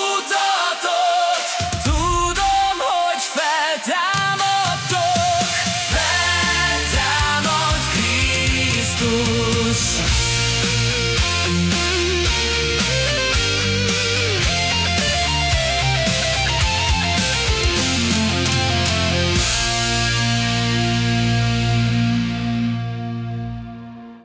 Utah!